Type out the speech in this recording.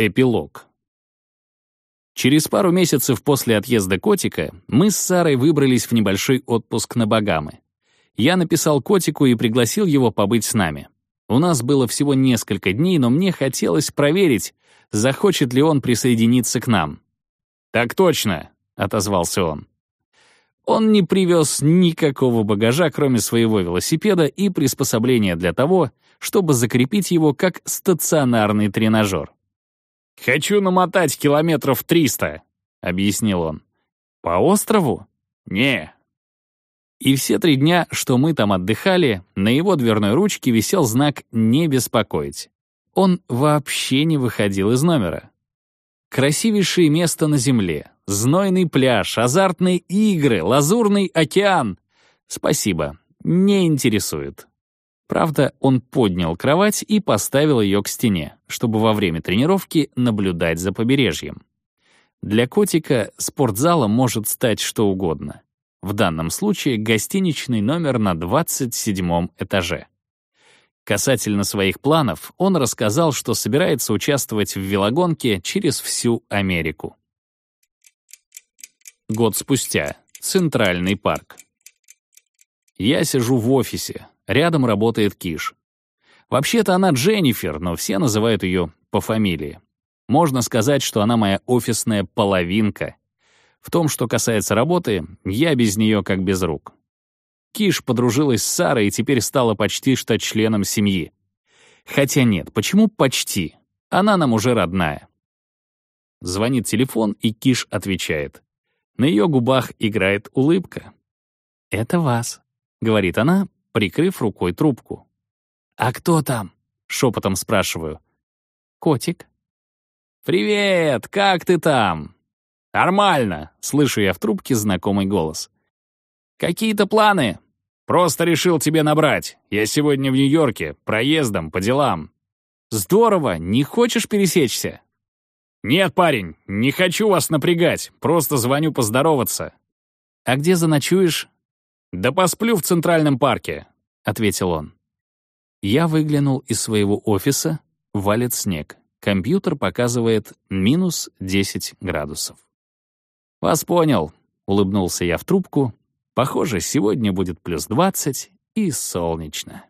Эпилог. Через пару месяцев после отъезда котика мы с Сарой выбрались в небольшой отпуск на Багамы. Я написал котику и пригласил его побыть с нами. У нас было всего несколько дней, но мне хотелось проверить, захочет ли он присоединиться к нам. «Так точно», — отозвался он. Он не привез никакого багажа, кроме своего велосипеда и приспособления для того, чтобы закрепить его как стационарный тренажер. «Хочу намотать километров триста», — объяснил он. «По острову?» «Не». И все три дня, что мы там отдыхали, на его дверной ручке висел знак «Не беспокоить». Он вообще не выходил из номера. Красивейшее место на Земле, знойный пляж, азартные игры, лазурный океан. Спасибо, не интересует. Правда, он поднял кровать и поставил ее к стене, чтобы во время тренировки наблюдать за побережьем. Для котика спортзалом может стать что угодно. В данном случае гостиничный номер на 27 этаже. Касательно своих планов, он рассказал, что собирается участвовать в велогонке через всю Америку. Год спустя. Центральный парк. Я сижу в офисе, Рядом работает Киш. Вообще-то она Дженнифер, но все называют ее по фамилии. Можно сказать, что она моя офисная половинка. В том, что касается работы, я без нее как без рук. Киш подружилась с Сарой и теперь стала почти что членом семьи. Хотя нет, почему почти? Она нам уже родная. Звонит телефон, и Киш отвечает. На ее губах играет улыбка. «Это вас», — говорит она, прикрыв рукой трубку. «А кто там?» — шепотом спрашиваю. «Котик». «Привет! Как ты там?» «Нормально!» — слышу я в трубке знакомый голос. «Какие-то планы?» «Просто решил тебе набрать. Я сегодня в Нью-Йорке, проездом, по делам». «Здорово! Не хочешь пересечься?» «Нет, парень, не хочу вас напрягать. Просто звоню поздороваться». «А где заночуешь?» «Да посплю в Центральном парке», — ответил он. Я выглянул из своего офиса, валит снег. Компьютер показывает минус 10 градусов. «Вас понял», — улыбнулся я в трубку. «Похоже, сегодня будет плюс 20 и солнечно».